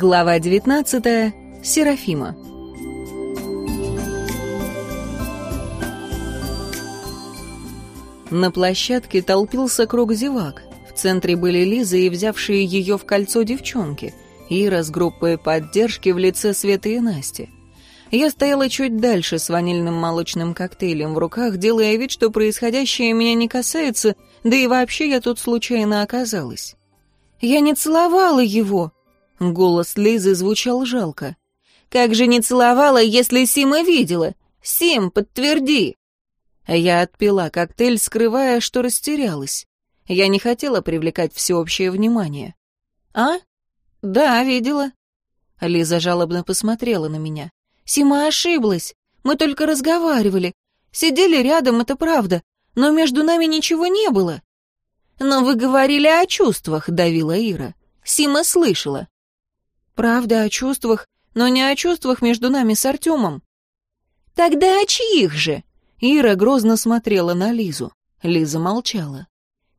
Глава 19. Серафима. На площадке толпился круг зевак. В центре были Лиза и взявшие ее в кольцо девчонки, Ира с группой поддержки в лице Светы и Насти. Я стояла чуть дальше с ванильным молочным коктейлем в руках, делая вид, что происходящее меня не касается, да и вообще я тут случайно оказалась. «Я не целовала его!» Голос Лизы звучал жалко. «Как же не целовала, если Сима видела? Сим, подтверди!» Я отпила коктейль, скрывая, что растерялась. Я не хотела привлекать всеобщее внимание. «А? Да, видела». Лиза жалобно посмотрела на меня. «Сима ошиблась. Мы только разговаривали. Сидели рядом, это правда. Но между нами ничего не было». «Но вы говорили о чувствах», — давила Ира. Сима слышала. Правда, о чувствах, но не о чувствах между нами с Артемом. Тогда о чьих же? Ира грозно смотрела на Лизу. Лиза молчала.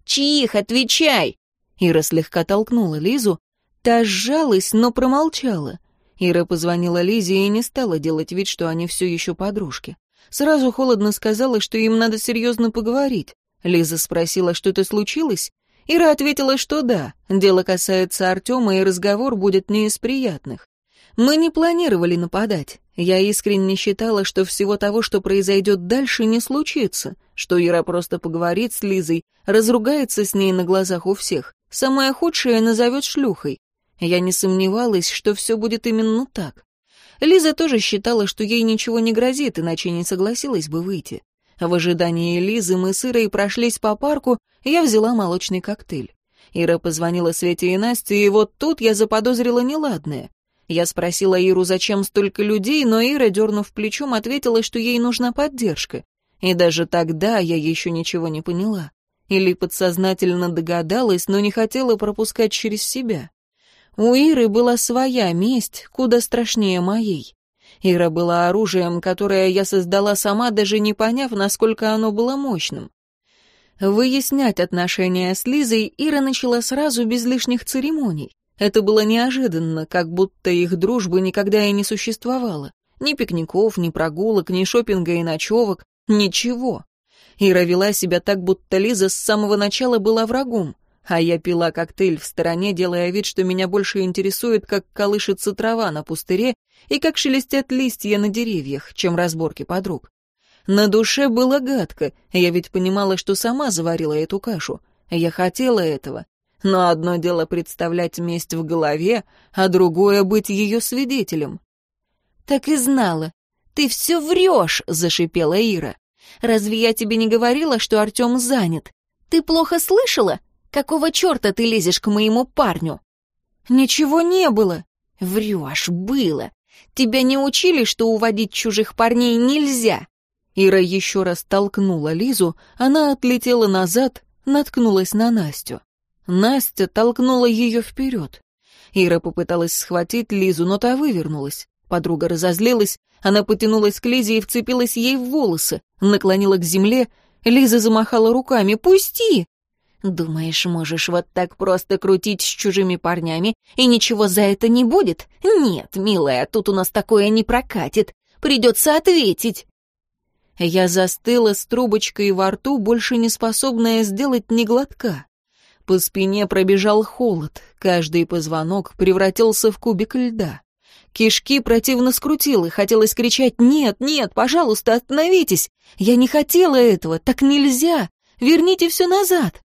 «Чьих? Отвечай!» Ира слегка толкнула Лизу. Та сжалась, но промолчала. Ира позвонила Лизе и не стала делать вид, что они все еще подружки. Сразу холодно сказала, что им надо серьезно поговорить. Лиза спросила, что-то случилось, Ира ответила, что да, дело касается Артема, и разговор будет не из приятных. Мы не планировали нападать. Я искренне считала, что всего того, что произойдет дальше, не случится, что Ира просто поговорит с Лизой, разругается с ней на глазах у всех, самое худшее назовет шлюхой. Я не сомневалась, что все будет именно так. Лиза тоже считала, что ей ничего не грозит, иначе не согласилась бы выйти. В ожидании Лизы мы с Ирой прошлись по парку, я взяла молочный коктейль. Ира позвонила Свете и Насте, и вот тут я заподозрила неладное. Я спросила Иру, зачем столько людей, но Ира, дернув плечом, ответила, что ей нужна поддержка. И даже тогда я еще ничего не поняла. Или подсознательно догадалась, но не хотела пропускать через себя. У Иры была своя месть, куда страшнее моей. Ира была оружием, которое я создала сама, даже не поняв, насколько оно было мощным. Выяснять отношения с Лизой Ира начала сразу без лишних церемоний. Это было неожиданно, как будто их дружбы никогда и не существовало. Ни пикников, ни прогулок, ни шопинга и ночевок, ничего. Ира вела себя так, будто Лиза с самого начала была врагом а я пила коктейль в стороне, делая вид, что меня больше интересует, как колышется трава на пустыре и как шелестят листья на деревьях, чем разборки подруг. На душе было гадко, я ведь понимала, что сама заварила эту кашу. Я хотела этого. Но одно дело представлять месть в голове, а другое — быть ее свидетелем. «Так и знала. Ты все врешь!» — зашипела Ира. «Разве я тебе не говорила, что Артем занят? Ты плохо слышала? Какого черта ты лезешь к моему парню?» «Ничего не было». «Врешь, было. Тебя не учили, что уводить чужих парней нельзя?» Ира еще раз толкнула Лизу, она отлетела назад, наткнулась на Настю. Настя толкнула ее вперед. Ира попыталась схватить Лизу, но та вывернулась. Подруга разозлилась, она потянулась к Лизе и вцепилась ей в волосы, наклонила к земле. Лиза замахала руками. «Пусти!» Думаешь, можешь вот так просто крутить с чужими парнями, и ничего за это не будет? Нет, милая, тут у нас такое не прокатит. Придется ответить. Я застыла с трубочкой во рту, больше не способная сделать ни глотка. По спине пробежал холод, каждый позвонок превратился в кубик льда. Кишки противно скрутило, хотелось кричать «Нет, нет, пожалуйста, остановитесь! Я не хотела этого, так нельзя! Верните все назад!»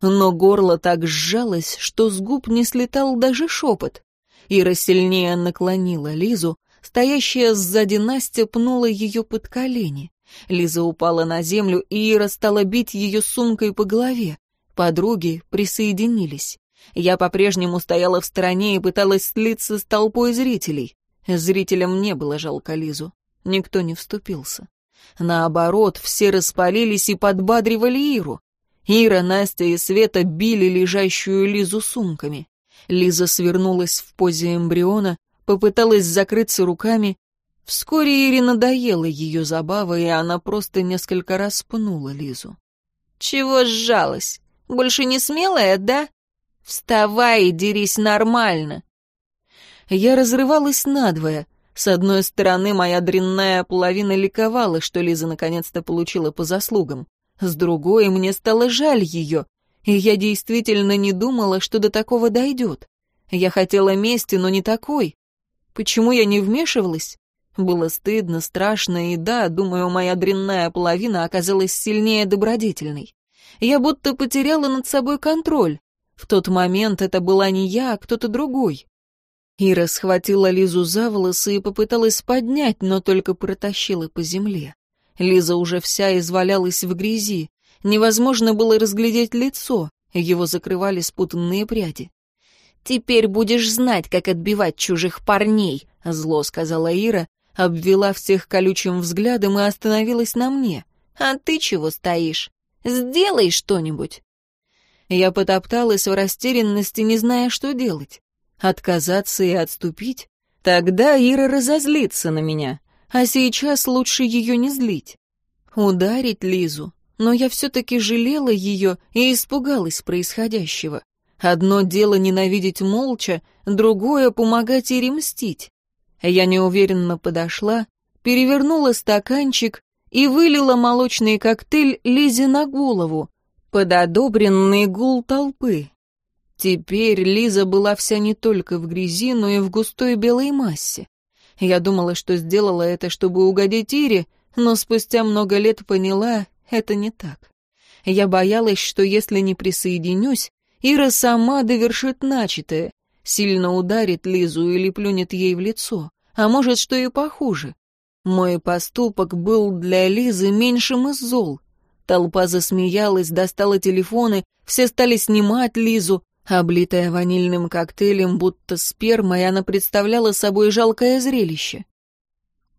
но горло так сжалось, что с губ не слетал даже шепот. Ира сильнее наклонила Лизу, стоящая сзади Настя пнула ее под колени. Лиза упала на землю, и Ира стала бить ее сумкой по голове. Подруги присоединились. Я по-прежнему стояла в стороне и пыталась слиться с толпой зрителей. Зрителям не было жалко Лизу. Никто не вступился. Наоборот, все распалились и подбадривали Иру. Ира, Настя и Света били лежащую Лизу сумками. Лиза свернулась в позе эмбриона, попыталась закрыться руками. Вскоре Ире надоела ее забава, и она просто несколько раз пнула Лизу. «Чего сжалась? Больше не смелая, да? Вставай и дерись нормально!» Я разрывалась надвое. С одной стороны, моя дрянная половина ликовала, что Лиза наконец-то получила по заслугам. С другой, мне стало жаль ее, и я действительно не думала, что до такого дойдет. Я хотела мести, но не такой. Почему я не вмешивалась? Было стыдно, страшно, и да, думаю, моя дрянная половина оказалась сильнее добродетельной. Я будто потеряла над собой контроль. В тот момент это была не я, а кто-то другой. Ира схватила Лизу за волосы и попыталась поднять, но только протащила по земле. Лиза уже вся извалялась в грязи. Невозможно было разглядеть лицо, его закрывали спутанные пряди. «Теперь будешь знать, как отбивать чужих парней», — зло сказала Ира, обвела всех колючим взглядом и остановилась на мне. «А ты чего стоишь? Сделай что-нибудь!» Я потопталась в растерянности, не зная, что делать. Отказаться и отступить? Тогда Ира разозлится на меня а сейчас лучше ее не злить. Ударить Лизу, но я все-таки жалела ее и испугалась происходящего. Одно дело ненавидеть молча, другое — помогать и ремстить. Я неуверенно подошла, перевернула стаканчик и вылила молочный коктейль Лизе на голову, под одобренный гул толпы. Теперь Лиза была вся не только в грязи, но и в густой белой массе. Я думала, что сделала это, чтобы угодить Ире, но спустя много лет поняла, это не так. Я боялась, что если не присоединюсь, Ира сама довершит начатое, сильно ударит Лизу или плюнет ей в лицо, а может, что и похуже. Мой поступок был для Лизы меньшим из зол. Толпа засмеялась, достала телефоны, все стали снимать Лизу, облитая ванильным коктейлем, будто спермой, она представляла собой жалкое зрелище.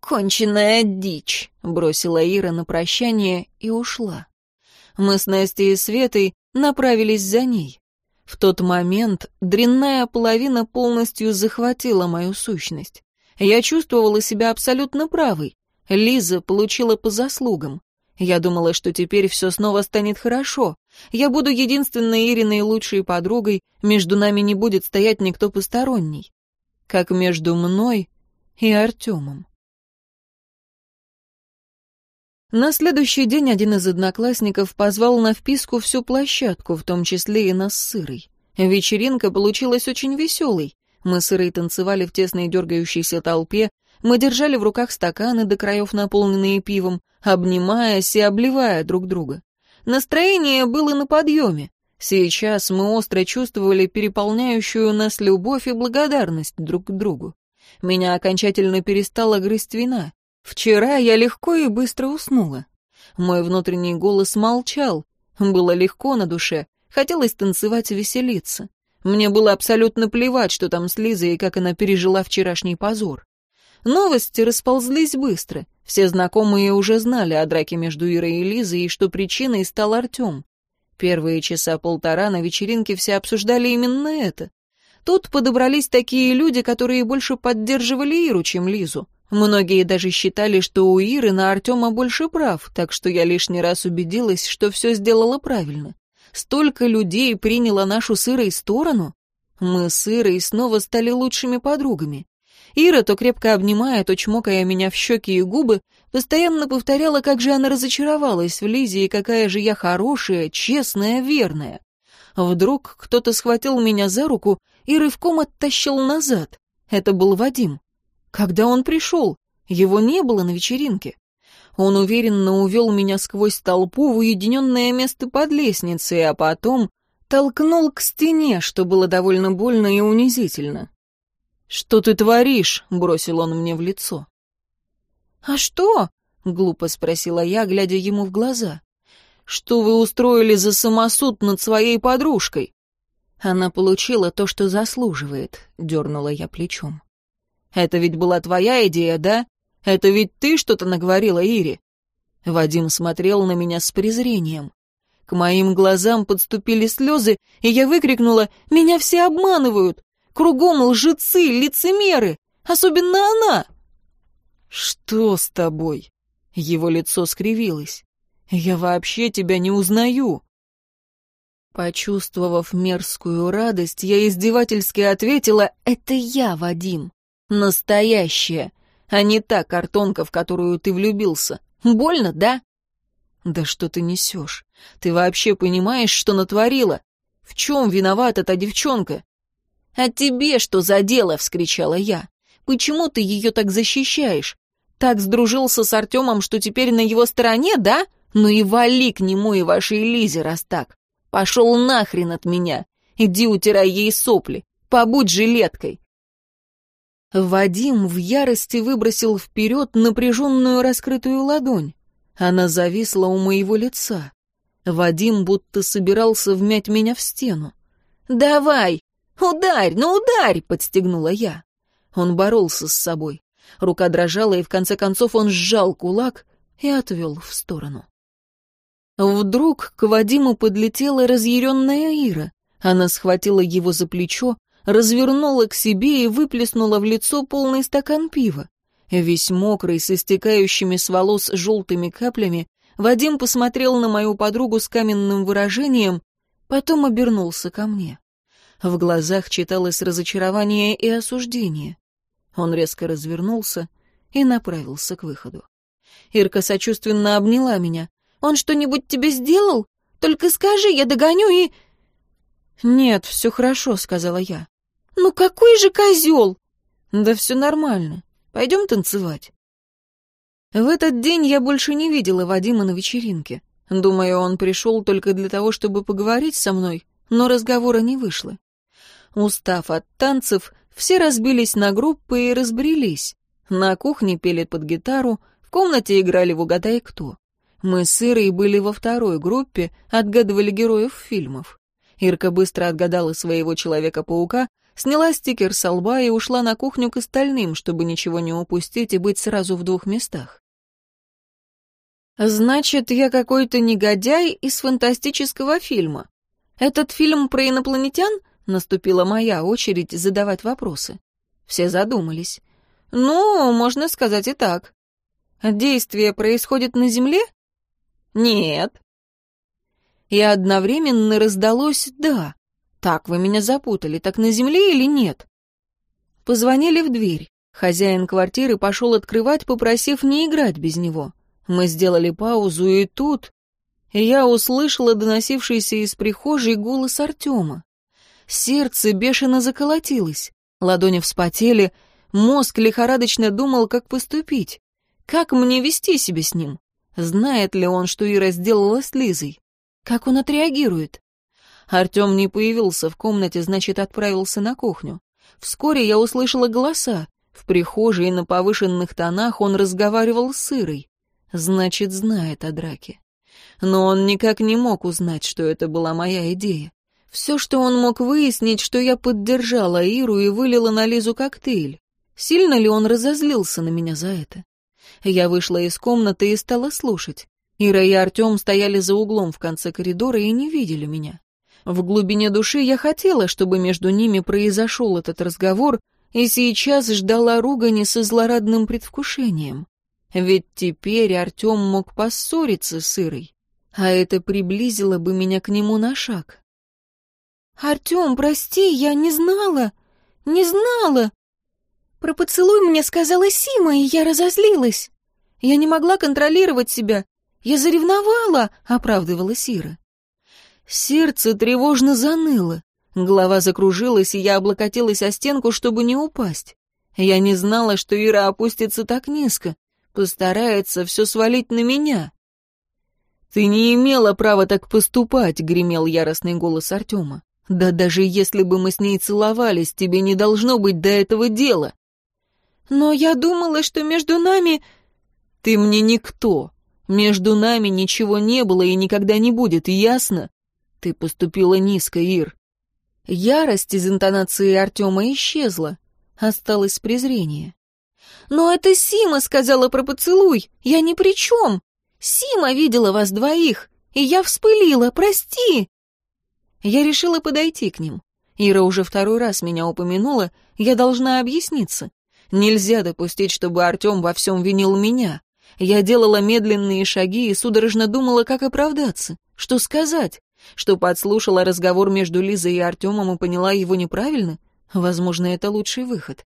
«Конченная дичь!» — бросила Ира на прощание и ушла. Мы с Настей и Светой направились за ней. В тот момент дрянная половина полностью захватила мою сущность. Я чувствовала себя абсолютно правой. Лиза получила по заслугам. Я думала, что теперь все снова станет хорошо. Я буду единственной Ириной лучшей подругой, между нами не будет стоять никто посторонний. Как между мной и Артемом. На следующий день один из одноклассников позвал на вписку всю площадку, в том числе и нас с Сырой. Вечеринка получилась очень веселой. Мы с Ирой танцевали в тесной дергающейся толпе, мы держали в руках стаканы до краев, наполненные пивом, обнимаясь и обливая друг друга. Настроение было на подъеме. Сейчас мы остро чувствовали переполняющую нас любовь и благодарность друг к другу. Меня окончательно перестала грызть вина. Вчера я легко и быстро уснула. Мой внутренний голос молчал. Было легко на душе. Хотелось танцевать и веселиться. Мне было абсолютно плевать, что там с Лизой и как она пережила вчерашний позор. Новости расползлись быстро. Все знакомые уже знали о драке между Ирой и Лизой и что причиной стал Артем. Первые часа полтора на вечеринке все обсуждали именно это. Тут подобрались такие люди, которые больше поддерживали Иру, чем Лизу. Многие даже считали, что у Иры на Артема больше прав, так что я лишний раз убедилась, что все сделала правильно. Столько людей приняло нашу с Ирой сторону. Мы с Ирой снова стали лучшими подругами. Ира, то крепко обнимая, то чмокая меня в щеки и губы, постоянно повторяла, как же она разочаровалась в Лизе и какая же я хорошая, честная, верная. Вдруг кто-то схватил меня за руку и рывком оттащил назад. Это был Вадим. Когда он пришел? Его не было на вечеринке. Он уверенно увел меня сквозь толпу в уединенное место под лестницей, а потом толкнул к стене, что было довольно больно и унизительно. «Что ты творишь?» — бросил он мне в лицо. «А что?» — глупо спросила я, глядя ему в глаза. «Что вы устроили за самосуд над своей подружкой?» «Она получила то, что заслуживает», — дернула я плечом. «Это ведь была твоя идея, да? Это ведь ты что-то наговорила Ире?» Вадим смотрел на меня с презрением. К моим глазам подступили слезы, и я выкрикнула «Меня все обманывают! Кругом лжецы, лицемеры, особенно она. Что с тобой? Его лицо скривилось. Я вообще тебя не узнаю. Почувствовав мерзкую радость, я издевательски ответила, «Это я, Вадим. Настоящая, а не та картонка, в которую ты влюбился. Больно, да?» «Да что ты несешь? Ты вообще понимаешь, что натворила? В чем виновата та девчонка? «А тебе что за дело?» — вскричала я. «Почему ты ее так защищаешь? Так сдружился с Артемом, что теперь на его стороне, да? Ну и вали к нему и вашей Лизе, раз так. Пошел нахрен от меня. Иди утирай ей сопли. Побудь жилеткой». Вадим в ярости выбросил вперед напряженную раскрытую ладонь. Она зависла у моего лица. Вадим будто собирался вмять меня в стену. «Давай!» «Ударь, ну ударь!» — подстегнула я. Он боролся с собой. Рука дрожала, и в конце концов он сжал кулак и отвел в сторону. Вдруг к Вадиму подлетела разъяренная Ира. Она схватила его за плечо, развернула к себе и выплеснула в лицо полный стакан пива. Весь мокрый, с истекающими с волос желтыми каплями, Вадим посмотрел на мою подругу с каменным выражением, потом обернулся ко мне. В глазах читалось разочарование и осуждение. Он резко развернулся и направился к выходу. Ирка сочувственно обняла меня. «Он что-нибудь тебе сделал? Только скажи, я догоню и...» «Нет, все хорошо», — сказала я. «Ну какой же козел!» «Да все нормально. Пойдем танцевать». В этот день я больше не видела Вадима на вечеринке. Думаю, он пришел только для того, чтобы поговорить со мной, но разговора не вышло. Устав от танцев, все разбились на группы и разбрелись. На кухне пели под гитару, в комнате играли в «Угадай кто». Мы с Ирой были во второй группе, отгадывали героев фильмов. Ирка быстро отгадала своего Человека-паука, сняла стикер со лба и ушла на кухню к остальным, чтобы ничего не упустить и быть сразу в двух местах. «Значит, я какой-то негодяй из фантастического фильма. Этот фильм про инопланетян?» Наступила моя очередь задавать вопросы. Все задумались. «Ну, можно сказать и так. Действие происходит на Земле?» «Нет». И одновременно раздалось «да». «Так, вы меня запутали, так на Земле или нет?» Позвонили в дверь. Хозяин квартиры пошел открывать, попросив не играть без него. Мы сделали паузу, и тут... Я услышала доносившийся из прихожей голос Артема. Сердце бешено заколотилось, ладони вспотели, мозг лихорадочно думал, как поступить. Как мне вести себя с ним? Знает ли он, что Ира сделала с Лизой? Как он отреагирует? Артем не появился в комнате, значит, отправился на кухню. Вскоре я услышала голоса. В прихожей на повышенных тонах он разговаривал с Ирой. Значит, знает о драке. Но он никак не мог узнать, что это была моя идея. Все, что он мог выяснить, что я поддержала Иру и вылила на Лизу коктейль. Сильно ли он разозлился на меня за это? Я вышла из комнаты и стала слушать. Ира и Артем стояли за углом в конце коридора и не видели меня. В глубине души я хотела, чтобы между ними произошел этот разговор, и сейчас ждала ругани со злорадным предвкушением. Ведь теперь Артем мог поссориться с Ирой, а это приблизило бы меня к нему на шаг. «Артем, прости, я не знала! Не знала!» Про поцелуй мне сказала Сима, и я разозлилась. Я не могла контролировать себя. Я заревновала, оправдывала Сира. Сердце тревожно заныло. Голова закружилась, и я облокотилась о стенку, чтобы не упасть. Я не знала, что Ира опустится так низко, постарается все свалить на меня. «Ты не имела права так поступать», — гремел яростный голос Артема. Да даже если бы мы с ней целовались, тебе не должно быть до этого дела. Но я думала, что между нами... Ты мне никто. Между нами ничего не было и никогда не будет, ясно? Ты поступила низко, Ир. Ярость из интонации Артема исчезла. Осталось презрение. «Но это Сима сказала про поцелуй. Я ни при чем. Сима видела вас двоих, и я вспылила. Прости!» Я решила подойти к ним. Ира уже второй раз меня упомянула, я должна объясниться. Нельзя допустить, чтобы Артем во всем винил меня. Я делала медленные шаги и судорожно думала, как оправдаться, что сказать, что подслушала разговор между Лизой и Артемом и поняла его неправильно. Возможно, это лучший выход.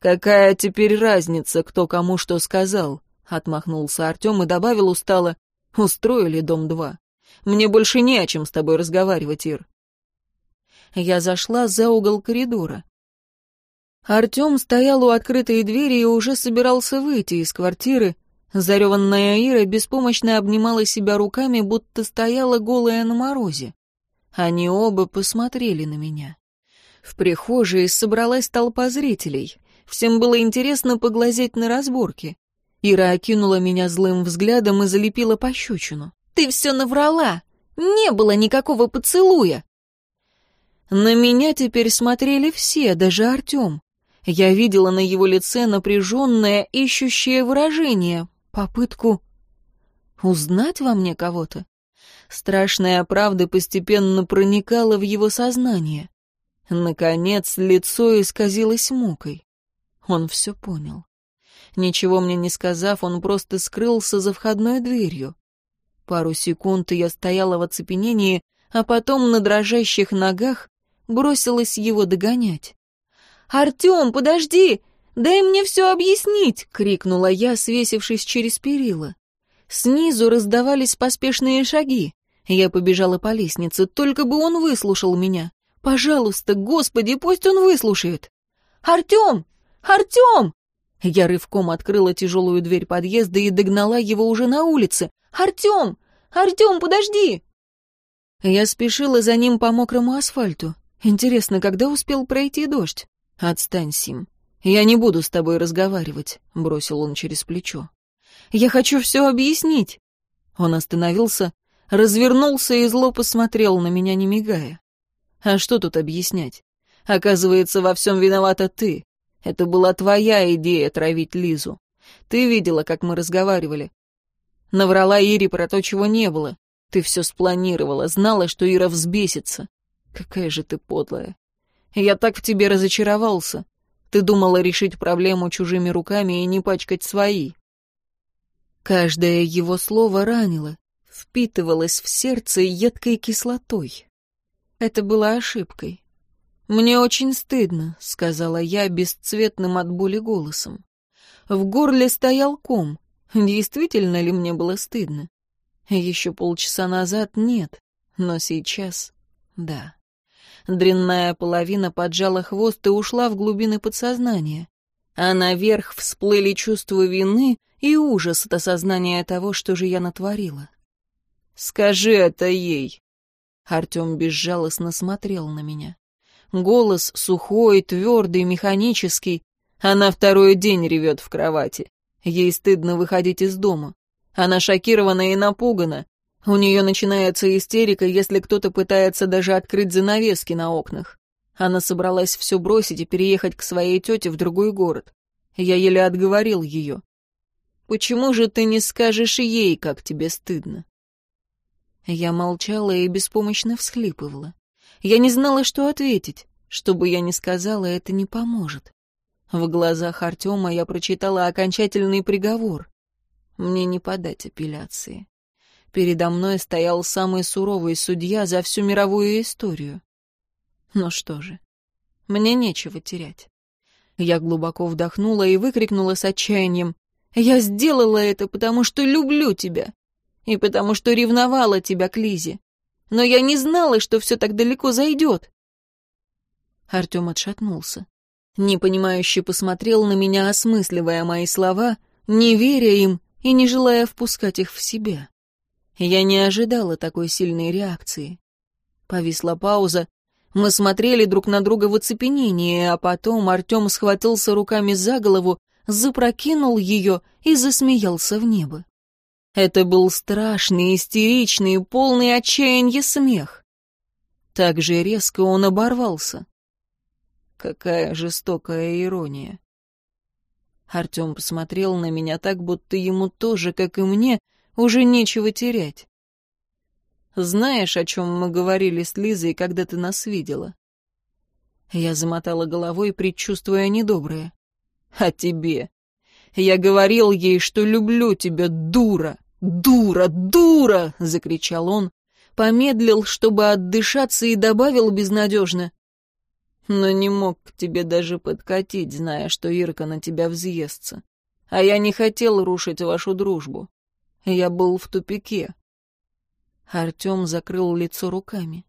«Какая теперь разница, кто кому что сказал?» — отмахнулся Артем и добавил устало. «Устроили дом два". Мне больше не о чем с тобой разговаривать, Ир». Я зашла за угол коридора. Артем стоял у открытой двери и уже собирался выйти из квартиры. Зареванная Ира беспомощно обнимала себя руками, будто стояла голая на морозе. Они оба посмотрели на меня. В прихожей собралась толпа зрителей. Всем было интересно поглазеть на разборки. Ира окинула меня злым взглядом и залепила пощечину. Ты все наврала. Не было никакого поцелуя. На меня теперь смотрели все, даже Артем. Я видела на его лице напряженное, ищущее выражение, попытку узнать во мне кого-то. Страшная правда постепенно проникала в его сознание. Наконец, лицо исказилось мукой. Он все понял. Ничего мне не сказав, он просто скрылся за входной дверью. Пару секунд я стояла в оцепенении, а потом на дрожащих ногах бросилась его догонять. «Артем, подожди! Дай мне все объяснить!» — крикнула я, свесившись через перила. Снизу раздавались поспешные шаги. Я побежала по лестнице, только бы он выслушал меня. «Пожалуйста, Господи, пусть он выслушает!» «Артем! Артем!» Я рывком открыла тяжелую дверь подъезда и догнала его уже на улице. «Артем! Артем, подожди!» Я спешила за ним по мокрому асфальту. Интересно, когда успел пройти дождь? «Отстань, Сим. Я не буду с тобой разговаривать», — бросил он через плечо. «Я хочу все объяснить». Он остановился, развернулся и зло посмотрел на меня, не мигая. «А что тут объяснять? Оказывается, во всем виновата ты. Это была твоя идея травить Лизу. Ты видела, как мы разговаривали. Наврала Ире про то, чего не было. Ты все спланировала, знала, что Ира взбесится. Какая же ты подлая. Я так в тебе разочаровался. Ты думала решить проблему чужими руками и не пачкать свои. Каждое его слово ранило, впитывалось в сердце едкой кислотой. Это было ошибкой. «Мне очень стыдно», — сказала я бесцветным от боли голосом. В горле стоял ком. Действительно ли мне было стыдно? Еще полчаса назад нет, но сейчас — да. Дрянная половина поджала хвост и ушла в глубины подсознания. А наверх всплыли чувства вины и ужас от осознания того, что же я натворила. «Скажи это ей!» Артем безжалостно смотрел на меня голос сухой, твердый, механический. Она второй день ревет в кровати. Ей стыдно выходить из дома. Она шокирована и напугана. У нее начинается истерика, если кто-то пытается даже открыть занавески на окнах. Она собралась все бросить и переехать к своей тете в другой город. Я еле отговорил ее. «Почему же ты не скажешь ей, как тебе стыдно?» Я молчала и беспомощно всхлипывала. Я не знала, что ответить. Что бы я ни сказала, это не поможет. В глазах Артема я прочитала окончательный приговор. Мне не подать апелляции. Передо мной стоял самый суровый судья за всю мировую историю. Ну что же, мне нечего терять. Я глубоко вдохнула и выкрикнула с отчаянием. «Я сделала это, потому что люблю тебя и потому что ревновала тебя к Лизе но я не знала, что все так далеко зайдет. Артем отшатнулся. Непонимающе посмотрел на меня, осмысливая мои слова, не веря им и не желая впускать их в себя. Я не ожидала такой сильной реакции. Повисла пауза. Мы смотрели друг на друга в оцепенении, а потом Артем схватился руками за голову, запрокинул ее и засмеялся в небо. Это был страшный, истеричный, полный отчаяния смех. Так же резко он оборвался. Какая жестокая ирония. Артем посмотрел на меня так, будто ему тоже, как и мне, уже нечего терять. Знаешь, о чем мы говорили с Лизой, когда ты нас видела? Я замотала головой, предчувствуя недоброе. О тебе. Я говорил ей, что люблю тебя, дура. «Дура, дура!» — закричал он, помедлил, чтобы отдышаться, и добавил безнадежно. «Но не мог к тебе даже подкатить, зная, что Ирка на тебя взъестся. А я не хотел рушить вашу дружбу. Я был в тупике». Артем закрыл лицо руками.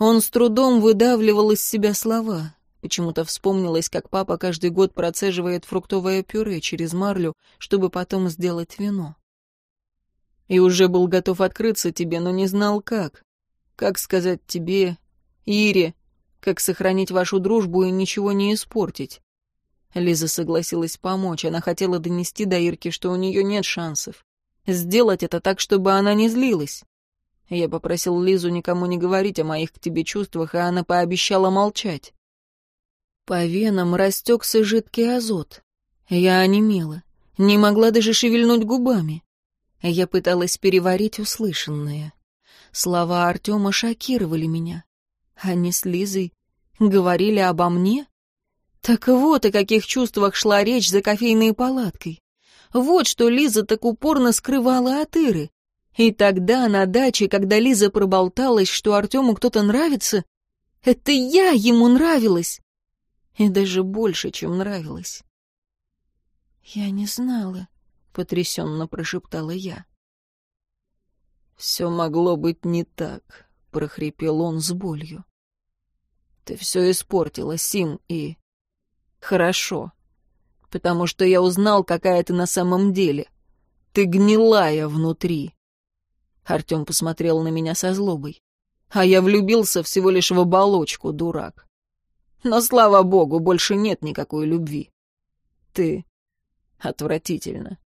Он с трудом выдавливал из себя слова. Почему-то вспомнилось, как папа каждый год процеживает фруктовое пюре через марлю, чтобы потом сделать вино и уже был готов открыться тебе, но не знал как. Как сказать тебе, Ире, как сохранить вашу дружбу и ничего не испортить. Лиза согласилась помочь, она хотела донести до Ирки, что у нее нет шансов. Сделать это так, чтобы она не злилась. Я попросил Лизу никому не говорить о моих к тебе чувствах, а она пообещала молчать. По венам растекся жидкий азот. Я онемела, не могла даже шевельнуть губами. Я пыталась переварить услышанное. Слова Артема шокировали меня. Они с Лизой говорили обо мне? Так вот о каких чувствах шла речь за кофейной палаткой. Вот что Лиза так упорно скрывала от Иры. И тогда на даче, когда Лиза проболталась, что Артему кто-то нравится, это я ему нравилась. И даже больше, чем нравилась. Я не знала. — потрясенно прошептала я. «Все могло быть не так», — прохрипел он с болью. «Ты все испортила, Сим, и...» «Хорошо, потому что я узнал, какая ты на самом деле. Ты гнилая внутри». Артем посмотрел на меня со злобой. «А я влюбился всего лишь в оболочку, дурак. Но, слава богу, больше нет никакой любви. Ты отвратительно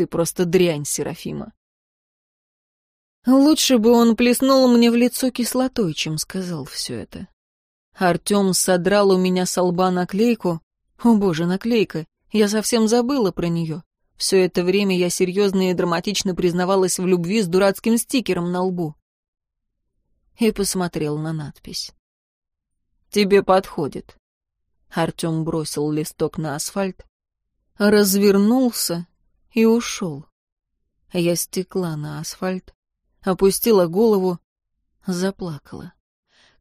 ты просто дрянь, Серафима». Лучше бы он плеснул мне в лицо кислотой, чем сказал все это. Артем содрал у меня со лба наклейку. О боже, наклейка, я совсем забыла про нее. Все это время я серьезно и драматично признавалась в любви с дурацким стикером на лбу. И посмотрел на надпись. «Тебе подходит». Артем бросил листок на асфальт, развернулся и ушел. Я стекла на асфальт, опустила голову, заплакала.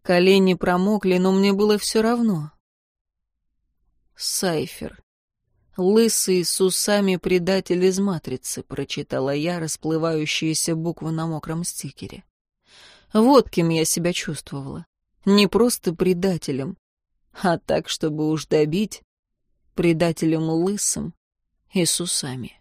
Колени промокли, но мне было все равно. Сайфер. «Лысый с усами предатель из матрицы», — прочитала я расплывающиеся буквы на мокром стикере. Вот кем я себя чувствовала. Не просто предателем, а так, чтобы уж добить предателем лысым и с усами.